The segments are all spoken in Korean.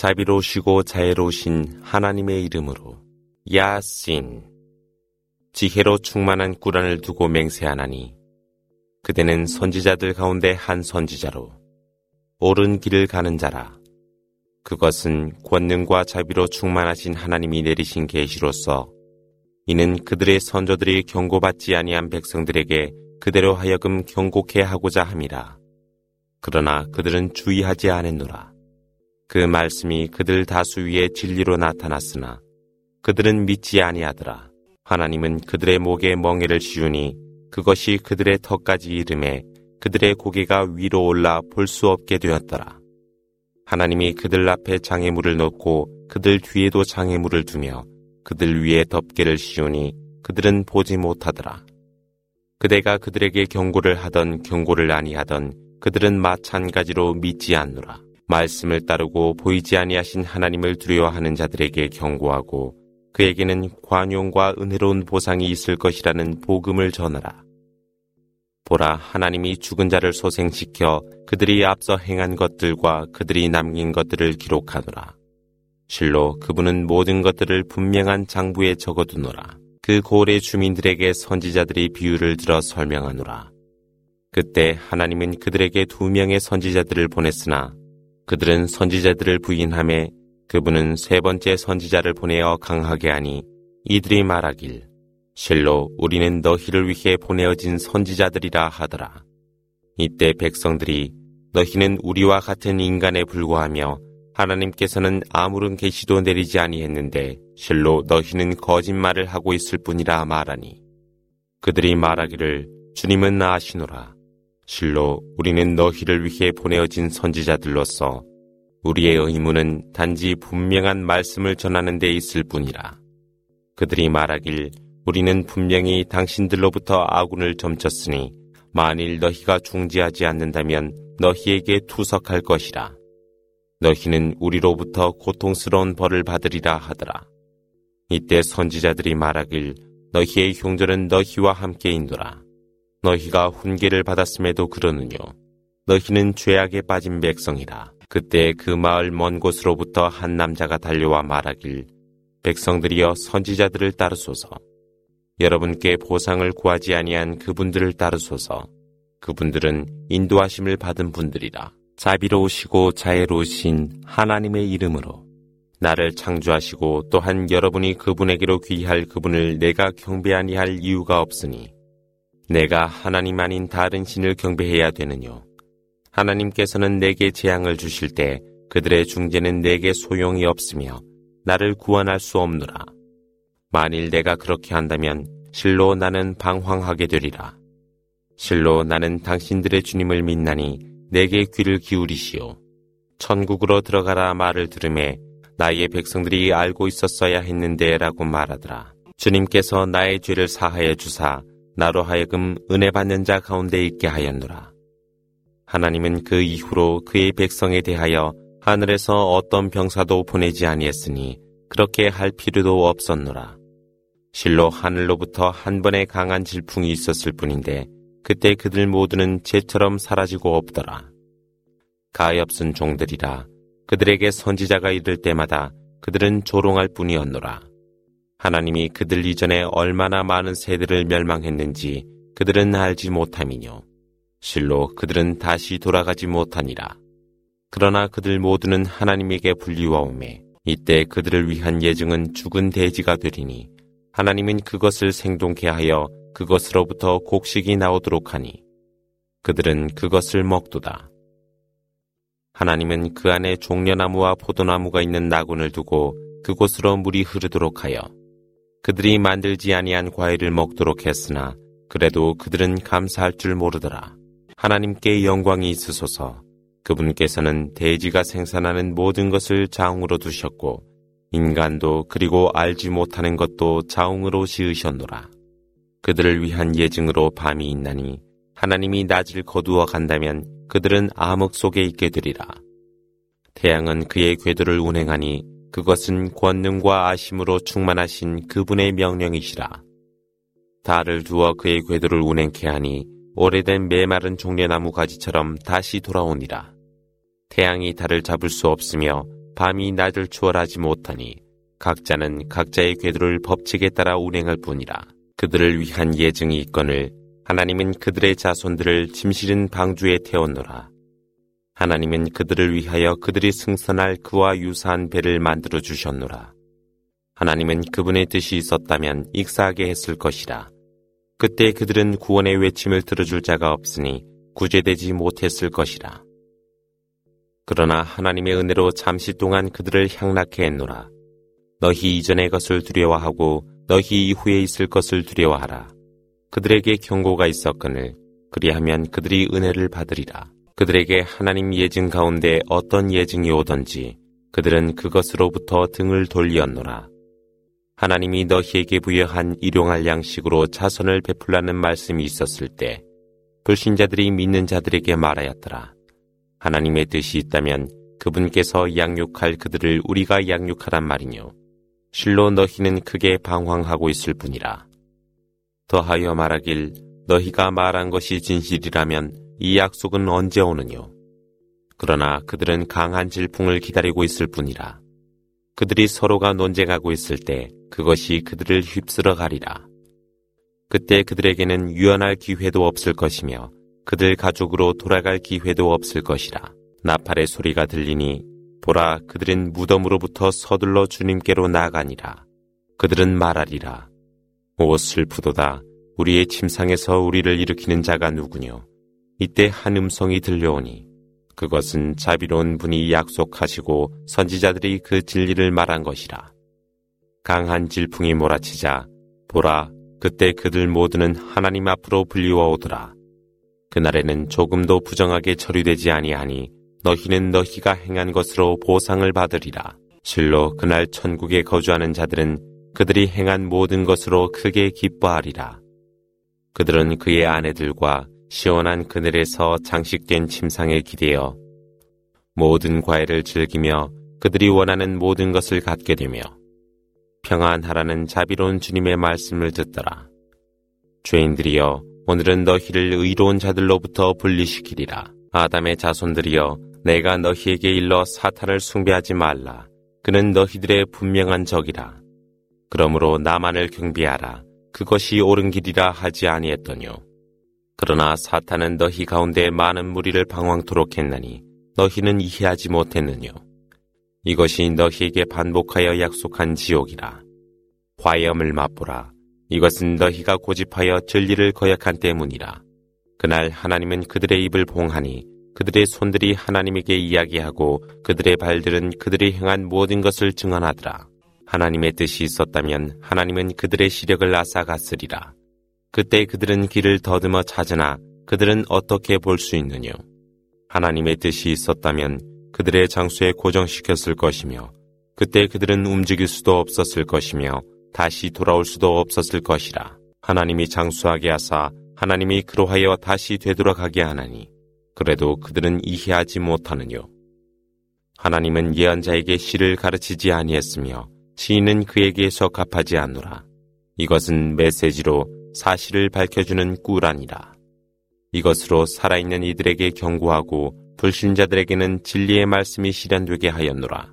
자비로우시고 자애로우신 하나님의 이름으로 야신 지혜로 충만한 꾸란을 두고 맹세하나니 그대는 선지자들 가운데 한 선지자로 옳은 길을 가는 자라 그것은 권능과 자비로 충만하신 하나님이 내리신 계시로서 이는 그들의 선조들이 경고받지 아니한 백성들에게 그대로 하여금 경고케 하고자 함이라. 그러나 그들은 주의하지 않았노라. 그 말씀이 그들 다수 위에 진리로 나타났으나 그들은 믿지 아니하더라. 하나님은 그들의 목에 멍에를 씌우니 그것이 그들의 턱까지 이름에 그들의 고개가 위로 올라 볼 수 없게 되었더라. 하나님이 그들 앞에 장애물을 놓고 그들 뒤에도 장애물을 두며 그들 위에 덮개를 씌우니 그들은 보지 못하더라. 그대가 그들에게 경고를 하던 경고를 아니하던 그들은 마찬가지로 믿지 않노라. 말씀을 따르고 보이지 아니하신 하나님을 두려워하는 자들에게 경고하고 그에게는 관용과 은혜로운 보상이 있을 것이라는 복음을 전하라. 보라 하나님이 죽은 자를 소생시켜 그들이 앞서 행한 것들과 그들이 남긴 것들을 기록하노라. 실로 그분은 모든 것들을 분명한 장부에 적어두노라. 그 고래 주민들에게 선지자들이 비유를 들어 설명하노라. 그때 하나님은 그들에게 두 명의 선지자들을 보냈으나 그들은 선지자들을 부인함에 그분은 세 번째 선지자를 보내어 강하게 하니 이들이 말하길 실로 우리는 너희를 위해 보내어진 선지자들이라 하더라. 이때 백성들이 너희는 우리와 같은 인간에 불과하며 하나님께서는 아무런 계시도 내리지 아니했는데 실로 너희는 거짓말을 하고 있을 뿐이라 말하니 그들이 말하기를 주님은 아시노라 실로 우리는 너희를 위해 보내어진 선지자들로서 우리의 의무는 단지 분명한 말씀을 전하는 데 있을 뿐이라 그들이 말하길 우리는 분명히 당신들로부터 아군을 점쳤으니 만일 너희가 중지하지 않는다면 너희에게 투석할 것이라. 너희는 우리로부터 고통스러운 벌을 받으리라 하더라. 이때 선지자들이 말하길 너희의 형제는 너희와 함께인도라. 너희가 훈계를 받았음에도 그러느뇨. 너희는 죄악에 빠진 백성이라. 그때 그 마을 먼 곳으로부터 한 남자가 달려와 말하길 백성들이여 선지자들을 따르소서. 여러분께 보상을 구하지 아니한 그분들을 따르소서. 그분들은 인도하심을 받은 분들이라. 자비로우시고 자애로우신 하나님의 이름으로 나를 창조하시고 또한 여러분이 그분에게로 귀할 그분을 내가 경배하니 할 이유가 없으니 내가 하나님 아닌 다른 신을 경배해야 되느뇨. 하나님께서는 내게 재앙을 주실 때 그들의 중재는 내게 소용이 없으며 나를 구원할 수 없노라. 만일 내가 그렇게 한다면 실로 나는 방황하게 되리라. 실로 나는 당신들의 주님을 믿나니 내게 귀를 기울이시오. 천국으로 들어가라 말을 들음에 나의 백성들이 알고 있었어야 했는데 라고 말하더라. 주님께서 나의 죄를 사하여 주사 나로 하여금 은혜 받는 자 가운데 있게 하였노라. 하나님은 그 이후로 그의 백성에 대하여 하늘에서 어떤 병사도 보내지 아니했으니 그렇게 할 필요도 없었노라. 실로 하늘로부터 한 번의 강한 질풍이 있었을 뿐인데 그때 그들 모두는 재처럼 사라지고 없더라. 가엾은 종들이라 그들에게 선지자가 이를 때마다 그들은 조롱할 뿐이었노라. 하나님이 그들 이전에 얼마나 많은 세대를 멸망했는지 그들은 알지 못함이뇨. 실로 그들은 다시 돌아가지 못하니라. 그러나 그들 모두는 하나님에게 불리워오매 이때 그들을 위한 예증은 죽은 돼지가 되리니 하나님은 그것을 생동케 하여 그것으로부터 곡식이 나오도록 하니 그들은 그것을 먹도다. 하나님은 그 안에 종려나무와 포도나무가 있는 나군을 두고 그곳으로 물이 흐르도록 하여 그들이 만들지 아니한 과일을 먹도록 했으나 그래도 그들은 감사할 줄 모르더라. 하나님께 영광이 있으소서 그분께서는 대지가 생산하는 모든 것을 장으로 두셨고 인간도 그리고 알지 못하는 것도 자웅으로 지으셨노라. 그들을 위한 예증으로 밤이 있나니 하나님이 낮을 거두어 간다면 그들은 암흑 속에 있게 되리라. 태양은 그의 궤도를 운행하니 그것은 권능과 아심으로 충만하신 그분의 명령이시라. 달을 두어 그의 궤도를 운행케 하니 오래된 메마른 종려나무 가지처럼 다시 돌아오니라. 태양이 달을 잡을 수 없으며 밤이 낮을 추월하지 못하니 각자는 각자의 궤도를 법칙에 따라 운행할 뿐이라. 그들을 위한 예증이 있거늘 하나님은 그들의 자손들을 짐실은 방주에 태웠노라. 하나님은 그들을 위하여 그들이 승선할 그와 유사한 배를 만들어 주셨노라. 하나님은 그분의 뜻이 있었다면 익사하게 했을 것이라. 그때 그들은 구원의 외침을 들어줄 자가 없으니 구제되지 못했을 것이라. 그러나 하나님의 은혜로 잠시 동안 그들을 향락해 했노라. 너희 이전의 것을 두려워하고 너희 이후에 있을 것을 두려워하라. 그들에게 경고가 있었거늘 그리하면 그들이 은혜를 받으리라. 그들에게 하나님 예증 가운데 어떤 예증이 오던지 그들은 그것으로부터 등을 돌리었노라. 하나님이 너희에게 부여한 일용할 양식으로 자선을 베풀라는 말씀이 있었을 때 불신자들이 믿는 자들에게 말하였더라. 하나님의 뜻이 있다면 그분께서 양육할 그들을 우리가 양육하란 말이뇨. 실로 너희는 크게 방황하고 있을 뿐이라. 더하여 말하길 너희가 말한 것이 진실이라면 이 약속은 언제 오느뇨? 그러나 그들은 강한 질풍을 기다리고 있을 뿐이라. 그들이 서로가 논쟁하고 있을 때 그것이 그들을 휩쓸어 가리라. 그때 그들에게는 유연할 기회도 없을 것이며 그들 가족으로 돌아갈 기회도 없을 것이라. 나팔의 소리가 들리니 보라 그들은 무덤으로부터 서둘러 주님께로 나가니라. 그들은 말하리라. 오 슬프도다. 우리의 침상에서 우리를 일으키는 자가 누구뇨? 이때 한 음성이 들려오니 그것은 자비로운 분이 약속하시고 선지자들이 그 진리를 말한 것이라. 강한 질풍이 몰아치자 보라 그때 그들 모두는 하나님 앞으로 불리워 오더라. 그날에는 조금도 부정하게 처리되지 아니하니 너희는 너희가 행한 것으로 보상을 받으리라. 실로 그날 천국에 거주하는 자들은 그들이 행한 모든 것으로 크게 기뻐하리라. 그들은 그의 아내들과 시원한 그늘에서 장식된 침상에 기대어 모든 과일을 즐기며 그들이 원하는 모든 것을 갖게 되며 평안하라는 자비로운 주님의 말씀을 듣더라. 죄인들이여 오늘은 너희를 의로운 자들로부터 분리시키리라. 아담의 자손들이여 내가 너희에게 일러 사탄을 숭배하지 말라. 그는 너희들의 분명한 적이라. 그러므로 나만을 경비하라. 그것이 옳은 길이라 하지 아니했더뇨. 그러나 사탄은 너희 가운데 많은 무리를 방황토록 했나니 너희는 이해하지 못했느뇨. 이것이 너희에게 반복하여 약속한 지옥이라. 화염을 맛보라. 이것은 너희가 고집하여 진리를 거역한 때문이라. 그날 하나님은 그들의 입을 봉하니 그들의 손들이 하나님에게 이야기하고 그들의 발들은 그들이 행한 모든 것을 증언하더라. 하나님의 뜻이 있었다면 하나님은 그들의 시력을 앗아갔으리라. 그때 그들은 길을 더듬어 찾으나 그들은 어떻게 볼 수 있느뇨? 하나님의 뜻이 있었다면 그들의 장소에 고정시켰을 것이며 그때 그들은 움직일 수도 없었을 것이며 다시 돌아올 수도 없었을 것이라. 하나님이 장수하게 하사 하나님이 그로하여 다시 되돌아가게 하나니 그래도 그들은 이해하지 못하느뇨. 하나님은 예언자에게 시를 가르치지 아니했으며 시인은 그에게 적합하지 않노라. 이것은 메시지로 사실을 밝혀주는 꿀아니라. 이것으로 살아있는 이들에게 경고하고 불신자들에게는 진리의 말씀이 실현되게 하였노라.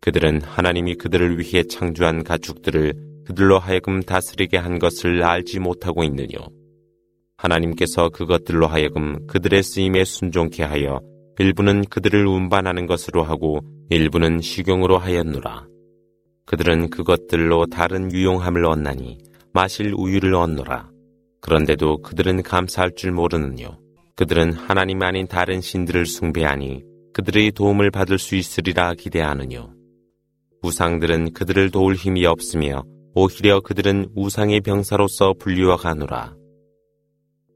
그들은 하나님이 그들을 위해 창조한 가축들을 그들로 하여금 다스리게 한 것을 알지 못하고 있느뇨. 하나님께서 그것들로 하여금 그들의 쓰임에 순종케 하여 일부는 그들을 운반하는 것으로 하고 일부는 식용으로 하였노라. 그들은 그것들로 다른 유용함을 얻나니 마실 우유를 얻노라. 그런데도 그들은 감사할 줄 모르느뇨. 그들은 하나님 아닌 다른 신들을 숭배하니 그들의 도움을 받을 수 있으리라 기대하느뇨. 우상들은 그들을 도울 힘이 없으며 오히려 그들은 우상의 병사로서 불리워 가노라.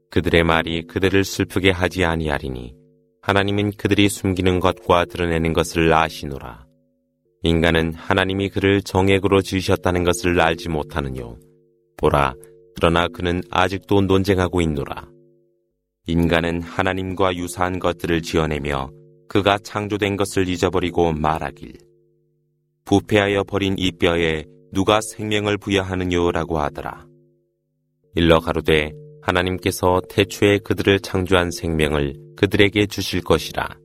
그들의 말이 그들을 슬프게 하지 아니하리니 하나님은 그들이 숨기는 것과 드러내는 것을 아시노라. 인간은 하나님이 그를 정액으로 지으셨다는 것을 알지 못하느뇨. 보라, 그러나 그는 아직도 논쟁하고 있노라. 인간은 하나님과 유사한 것들을 지어내며 그가 창조된 것을 잊어버리고 말하길. 부패하여 버린 이 뼈에 누가 생명을 부여하느냐라고 하더라. 일러 가로되 하나님께서 태초에 그들을 창조한 생명을 그들에게 주실 것이라.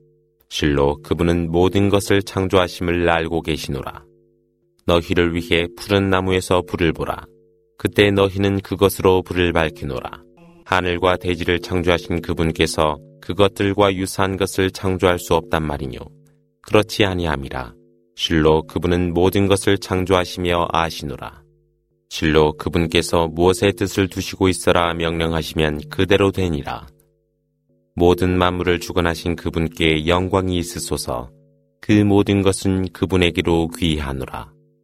실로 그분은 모든 것을 창조하심을 알고 계시노라. 너희를 위해 푸른 나무에서 불을 보라. 그때 너희는 그것으로 불을 밝히노라. 하늘과 대지를 창조하신 그분께서 그것들과 유사한 것을 창조할 수 없단 말이뇨. 그렇지 아니함이라. 실로 그분은 모든 것을 창조하시며 아시노라. 실로 그분께서 무엇의 뜻을 두시고 있어라 명령하시면 그대로 되니라. 모든 만물을 주관하신 그분께 영광이 있으소서. 그 모든 것은 그분에게로 귀하노라.